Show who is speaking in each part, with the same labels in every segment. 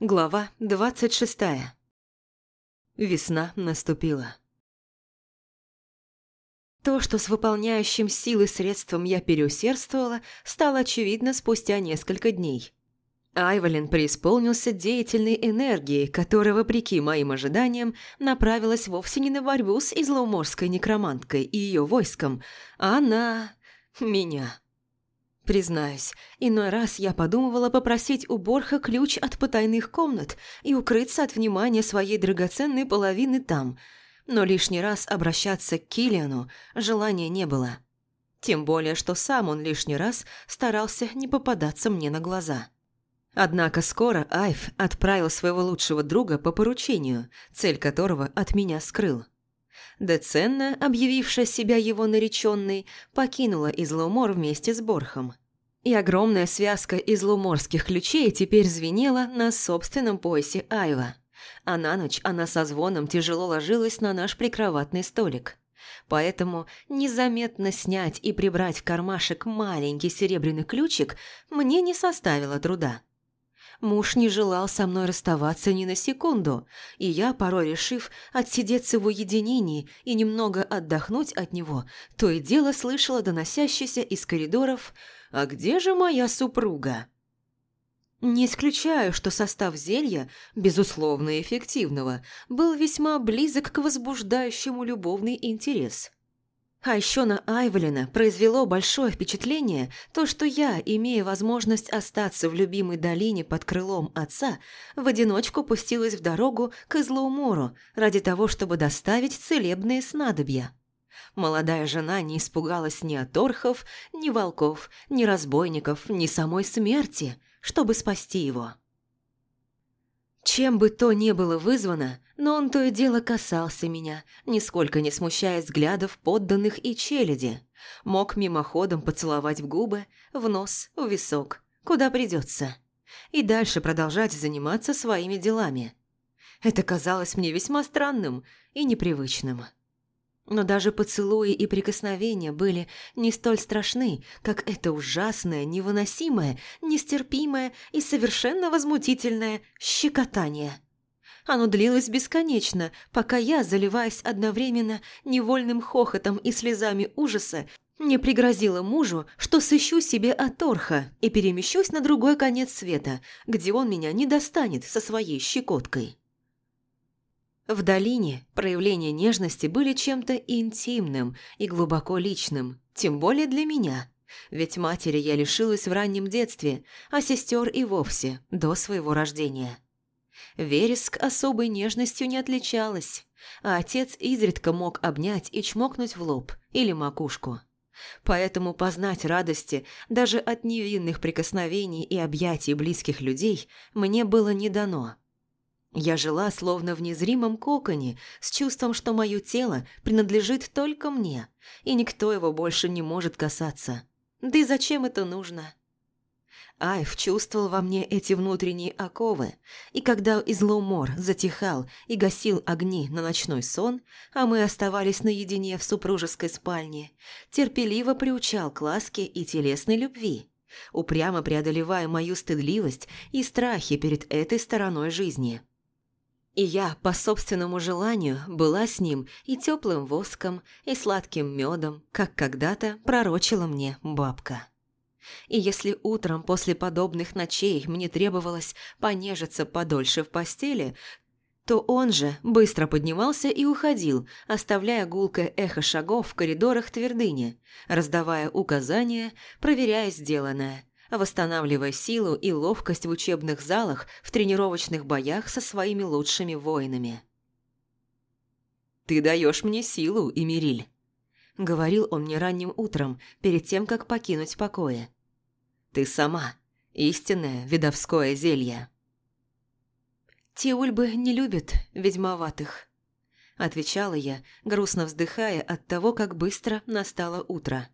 Speaker 1: Глава двадцать шестая. Весна наступила. То, что с выполняющим силы средством я переусердствовала, стало очевидно спустя несколько дней. Айволин преисполнился деятельной энергией, которая, вопреки моим ожиданиям, направилась вовсе не на борьбу с излоуморской некроманткой и ее войском, а на... меня. Признаюсь, иной раз я подумывала попросить у Борха ключ от потайных комнат и укрыться от внимания своей драгоценной половины там, но лишний раз обращаться к Килиану желания не было. Тем более, что сам он лишний раз старался не попадаться мне на глаза. Однако скоро Айв отправил своего лучшего друга по поручению, цель которого от меня скрыл. Деценна, объявившая себя его нареченной, покинула Излоумор вместе с Борхом. И огромная связка излоуморских ключей теперь звенела на собственном поясе Айва. А на ночь она со звоном тяжело ложилась на наш прикроватный столик. Поэтому незаметно снять и прибрать в кармашек маленький серебряный ключик мне не составило труда. Муж не желал со мной расставаться ни на секунду, и я, порой решив отсидеться в уединении и немного отдохнуть от него, то и дело слышала доносящийся из коридоров «А где же моя супруга?» Не исключаю, что состав зелья, безусловно эффективного, был весьма близок к возбуждающему любовный интерес – а еще на Айвелина произвело большое впечатление то, что я, имея возможность остаться в любимой долине под крылом отца, в одиночку пустилась в дорогу к Излоумору ради того, чтобы доставить целебные снадобья. Молодая жена не испугалась ни от орхов, ни волков, ни разбойников, ни самой смерти, чтобы спасти его. Чем бы то ни было вызвано, но он то и дело касался меня, нисколько не смущая взглядов подданных и челяди. Мог мимоходом поцеловать в губы, в нос, в висок, куда придется. И дальше продолжать заниматься своими делами. Это казалось мне весьма странным и непривычным. Но даже поцелуи и прикосновения были не столь страшны, как это ужасное, невыносимое, нестерпимое и совершенно возмутительное щекотание. Оно длилось бесконечно, пока я, заливаясь одновременно невольным хохотом и слезами ужаса, не пригрозила мужу, что сыщу себе оторха и перемещусь на другой конец света, где он меня не достанет со своей щекоткой. В долине проявления нежности были чем-то интимным и глубоко личным, тем более для меня. Ведь матери я лишилась в раннем детстве, а сестер и вовсе до своего рождения. Вереск особой нежностью не отличалась, а отец изредка мог обнять и чмокнуть в лоб или макушку. Поэтому познать радости даже от невинных прикосновений и объятий близких людей мне было не дано – я жила словно в незримом коконе, с чувством, что мое тело принадлежит только мне, и никто его больше не может касаться. Да и зачем это нужно? Айв чувствовал во мне эти внутренние оковы, и когда излоумор затихал и гасил огни на ночной сон, а мы оставались наедине в супружеской спальне, терпеливо приучал к ласке и телесной любви, упрямо преодолевая мою стыдливость и страхи перед этой стороной жизни. И я, по собственному желанию, была с ним и теплым воском, и сладким медом, как когда-то пророчила мне бабка. И если утром после подобных ночей мне требовалось понежиться подольше в постели, то он же быстро поднимался и уходил, оставляя гулкое эхо шагов в коридорах твердыни, раздавая указания, проверяя сделанное, восстанавливая силу и ловкость в учебных залах, в тренировочных боях со своими лучшими воинами. «Ты даешь мне силу, Эмириль», — говорил он мне ранним утром, перед тем, как покинуть покои. «Ты сама, истинное ведовское зелье». «Те ульбы не любят ведьмоватых», — отвечала я, грустно вздыхая от того, как быстро настало утро.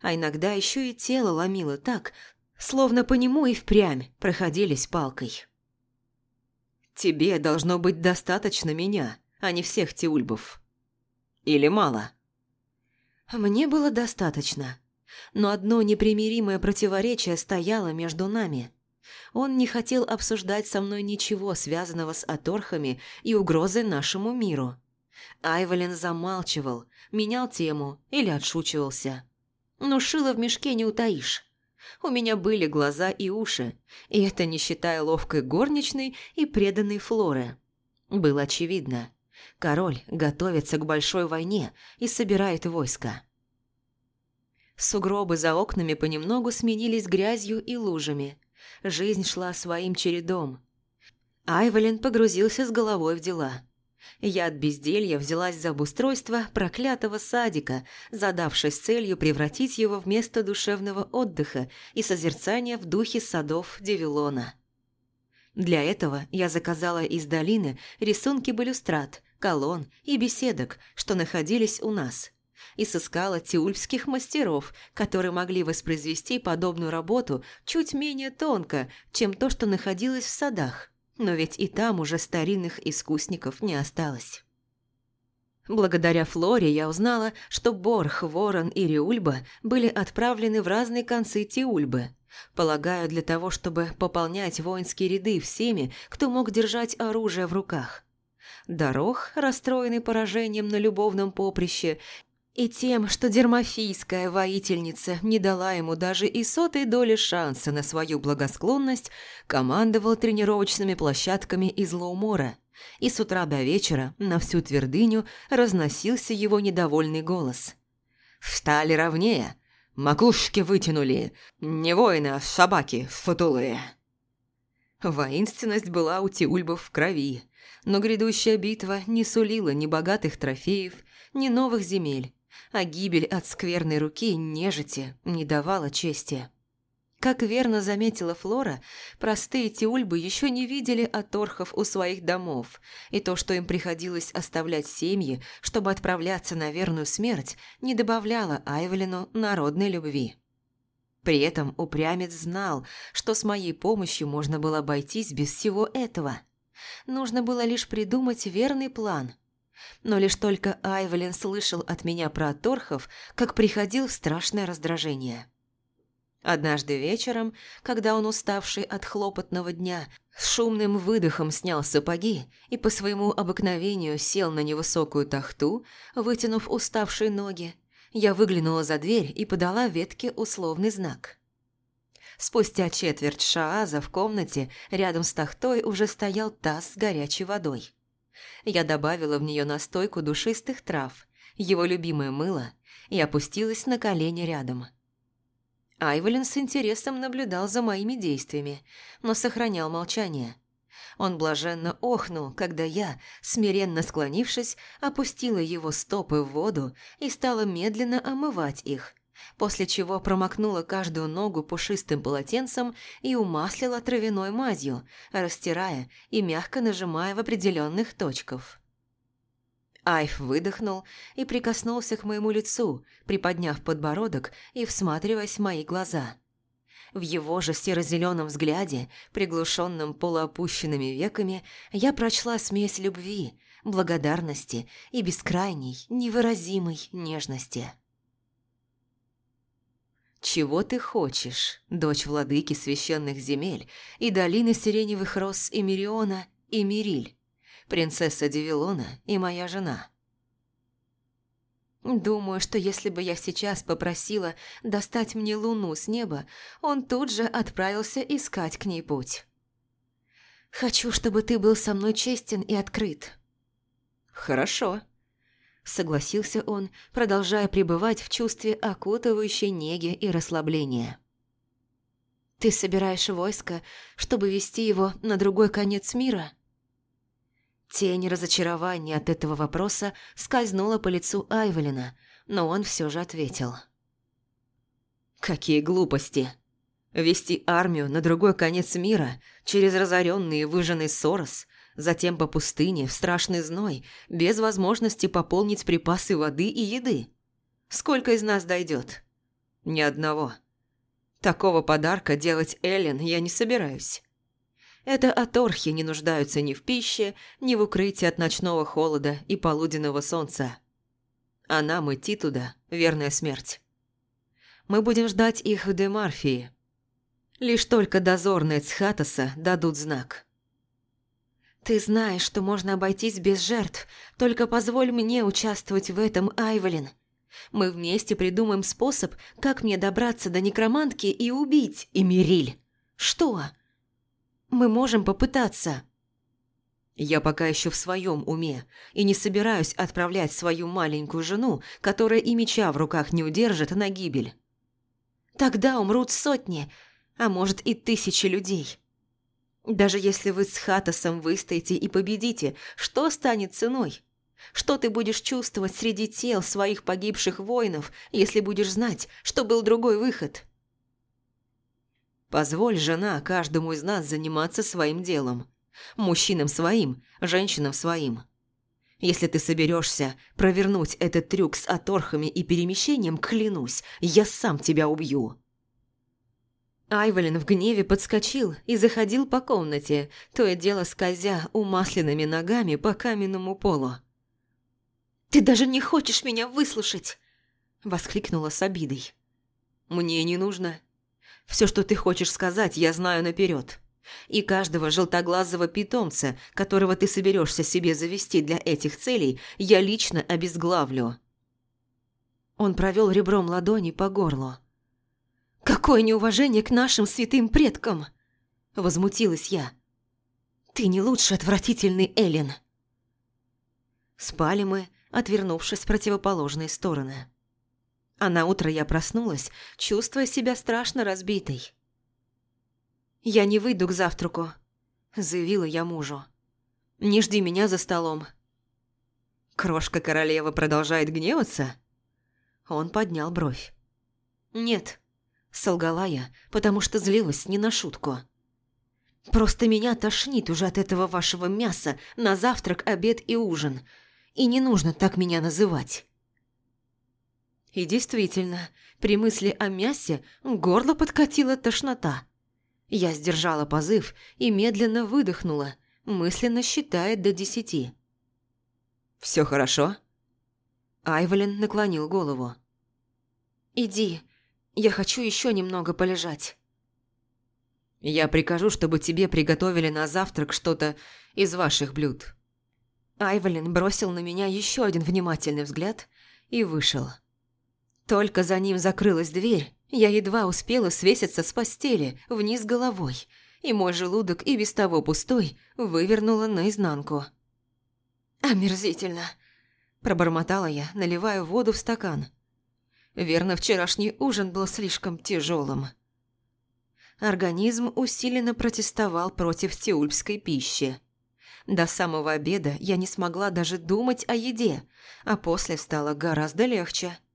Speaker 1: А иногда еще и тело ломило так, словно по нему и впрямь проходились палкой. «Тебе должно быть достаточно меня, а не всех тиульбов. Или мало?» Мне было достаточно, но одно непримиримое противоречие стояло между нами. Он не хотел обсуждать со мной ничего, связанного с оторхами и угрозой нашему миру. Айволин замалчивал, менял тему или отшучивался. Но шило в мешке не утаишь. У меня были глаза и уши, и это не считая ловкой горничной и преданной Флоры. Было очевидно. Король готовится к большой войне и собирает войско. Сугробы за окнами понемногу сменились грязью и лужами. Жизнь шла своим чередом. Айвелин погрузился с головой в дела. Я от безделья взялась за обустройство проклятого садика, задавшись целью превратить его в место душевного отдыха и созерцания в духе садов Девилона. Для этого я заказала из долины рисунки балюстрат, колонн и беседок, что находились у нас, и сыскала тиульпских мастеров, которые могли воспроизвести подобную работу чуть менее тонко, чем то, что находилось в садах. Но ведь и там уже старинных искусников не осталось. Благодаря Флоре я узнала, что Борх, Ворон и Риульба были отправлены в разные концы Тиульбы. Полагаю, для того, чтобы пополнять воинские ряды всеми, кто мог держать оружие в руках. Дорог, расстроенный поражением на любовном поприще, и тем, что дермофийская воительница не дала ему даже и сотой доли шанса на свою благосклонность, командовал тренировочными площадками из Лоумора, и с утра до вечера на всю твердыню разносился его недовольный голос. «Встали ровнее! Макушки вытянули! Не воины, а собаки футулые!» Воинственность была у Тиульбов в крови, но грядущая битва не сулила ни богатых трофеев, ни новых земель, а гибель от скверной руки нежити не давала чести. Как верно заметила Флора, простые тиульбы еще не видели оторхов у своих домов, и то, что им приходилось оставлять семьи, чтобы отправляться на верную смерть, не добавляло Айвелину народной любви. При этом упрямец знал, что с моей помощью можно было обойтись без всего этого. Нужно было лишь придумать верный план – но лишь только Айвелин слышал от меня про торхов, как приходил в страшное раздражение. Однажды вечером, когда он, уставший от хлопотного дня, с шумным выдохом снял сапоги и по своему обыкновению сел на невысокую тахту, вытянув уставшие ноги, я выглянула за дверь и подала ветке условный знак. Спустя четверть шааза в комнате рядом с тахтой уже стоял таз с горячей водой. Я добавила в нее настойку душистых трав, его любимое мыло, и опустилась на колени рядом. Айвелин с интересом наблюдал за моими действиями, но сохранял молчание. Он блаженно охнул, когда я, смиренно склонившись, опустила его стопы в воду и стала медленно омывать их, после чего промокнула каждую ногу пушистым полотенцем и умаслила травяной мазью, растирая и мягко нажимая в определенных точках. Айф выдохнул и прикоснулся к моему лицу, приподняв подбородок и всматриваясь в мои глаза. В его же серо-зеленом взгляде, приглушенном полуопущенными веками, я прочла смесь любви, благодарности и бескрайней, невыразимой нежности. «Чего ты хочешь, дочь владыки священных земель и долины сиреневых роз и Мириона и Мириль, принцесса Девилона и моя жена?» Думаю, что если бы я сейчас попросила достать мне луну с неба, он тут же отправился искать к ней путь. «Хочу, чтобы ты был со мной честен и открыт». «Хорошо», согласился он, продолжая пребывать в чувстве окутывающей неги и расслабления. «Ты собираешь войско, чтобы вести его на другой конец мира?» Тень разочарования от этого вопроса скользнула по лицу Айвелина, но он все же ответил. «Какие глупости! Вести армию на другой конец мира через разоренный и выжженный Сорос – затем по пустыне в страшный зной, без возможности пополнить припасы воды и еды. Сколько из нас дойдет? Ни одного. Такого подарка делать Эллен я не собираюсь. Это аторхи не нуждаются ни в пище, ни в укрытии от ночного холода и полуденного солнца. А нам идти туда – верная смерть. Мы будем ждать их в Демарфии. Лишь только дозорные Цхатаса дадут знак. «Ты знаешь, что можно обойтись без жертв, только позволь мне участвовать в этом, Айвелин. Мы вместе придумаем способ, как мне добраться до некромантки и убить Эмириль. Что? Мы можем попытаться». Я пока еще в своем уме и не собираюсь отправлять свою маленькую жену, которая и меча в руках не удержит, на гибель. Тогда умрут сотни, а может и тысячи людей. Даже если вы с Хатасом выстоите и победите, что станет ценой? Что ты будешь чувствовать среди тел своих погибших воинов, если будешь знать, что был другой выход? Позволь, жена, каждому из нас заниматься своим делом. Мужчинам своим, женщинам своим. Если ты соберешься провернуть этот трюк с оторхами и перемещением, клянусь, я сам тебя убью». Айвелин в гневе подскочил и заходил по комнате, то и дело скользя умасленными ногами по каменному полу. «Ты даже не хочешь меня выслушать!» – воскликнула с обидой. «Мне не нужно. Все, что ты хочешь сказать, я знаю наперед. И каждого желтоглазого питомца, которого ты соберешься себе завести для этих целей, я лично обезглавлю». Он провел ребром ладони по горлу. «Какое неуважение к нашим святым предкам!» Возмутилась я. «Ты не лучше отвратительный Эллен!» Спали мы, отвернувшись в противоположные стороны. А на утро я проснулась, чувствуя себя страшно разбитой. «Я не выйду к завтраку», – заявила я мужу. «Не жди меня за столом». «Крошка-королева продолжает гневаться?» Он поднял бровь. «Нет», – солгала я, потому что злилась не на шутку. «Просто меня тошнит уже от этого вашего мяса на завтрак, обед и ужин, и не нужно так меня называть». И действительно, при мысли о мясе горло подкатила тошнота. Я сдержала позыв и медленно выдохнула, мысленно считая до десяти. «Все хорошо?» Айволин наклонил голову. «Иди, я хочу еще немного полежать». «Я прикажу, чтобы тебе приготовили на завтрак что-то из ваших блюд». Айволин бросил на меня еще один внимательный взгляд и вышел. Только за ним закрылась дверь, я едва успела свеситься с постели вниз головой, и мой желудок, и без того пустой, вывернула наизнанку. «Омерзительно!» – пробормотала я, наливая воду в стакан. Верно, вчерашний ужин был слишком тяжелым. Организм усиленно протестовал против тиульпской пищи. До самого обеда я не смогла даже думать о еде, а после стало гораздо легче –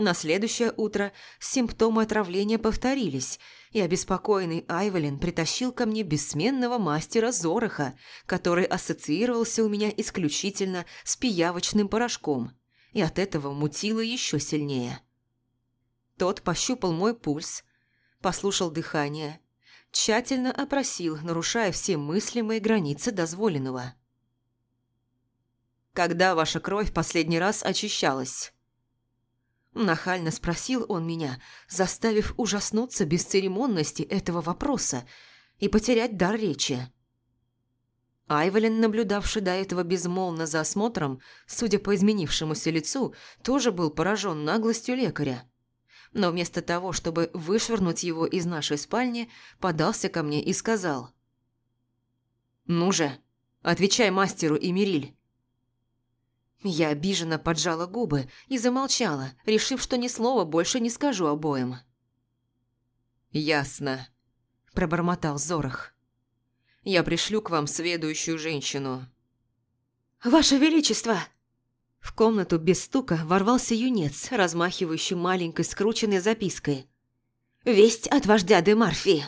Speaker 1: на следующее утро симптомы отравления повторились, и обеспокоенный Айвелин притащил ко мне бессменного мастера Зороха, который ассоциировался у меня исключительно с пиявочным порошком, и от этого мутило еще сильнее. Тот пощупал мой пульс, послушал дыхание, тщательно опросил, нарушая все мыслимые границы дозволенного. «Когда ваша кровь последний раз очищалась?» Нахально спросил он меня, заставив ужаснуться бесцеремонности этого вопроса и потерять дар речи. Айвелин, наблюдавший до этого безмолвно за осмотром, судя по изменившемуся лицу, тоже был поражен наглостью лекаря. Но вместо того, чтобы вышвырнуть его из нашей спальни, подался ко мне и сказал. «Ну же, отвечай мастеру Эмириль, я обиженно поджала губы и замолчала, решив, что ни слова больше не скажу обоим. «Ясно», – пробормотал Зорох. «Я пришлю к вам сведущую женщину». «Ваше Величество!» В комнату без стука ворвался юнец, размахивающий маленькой скрученной запиской. «Весть от вождя де Марфи!»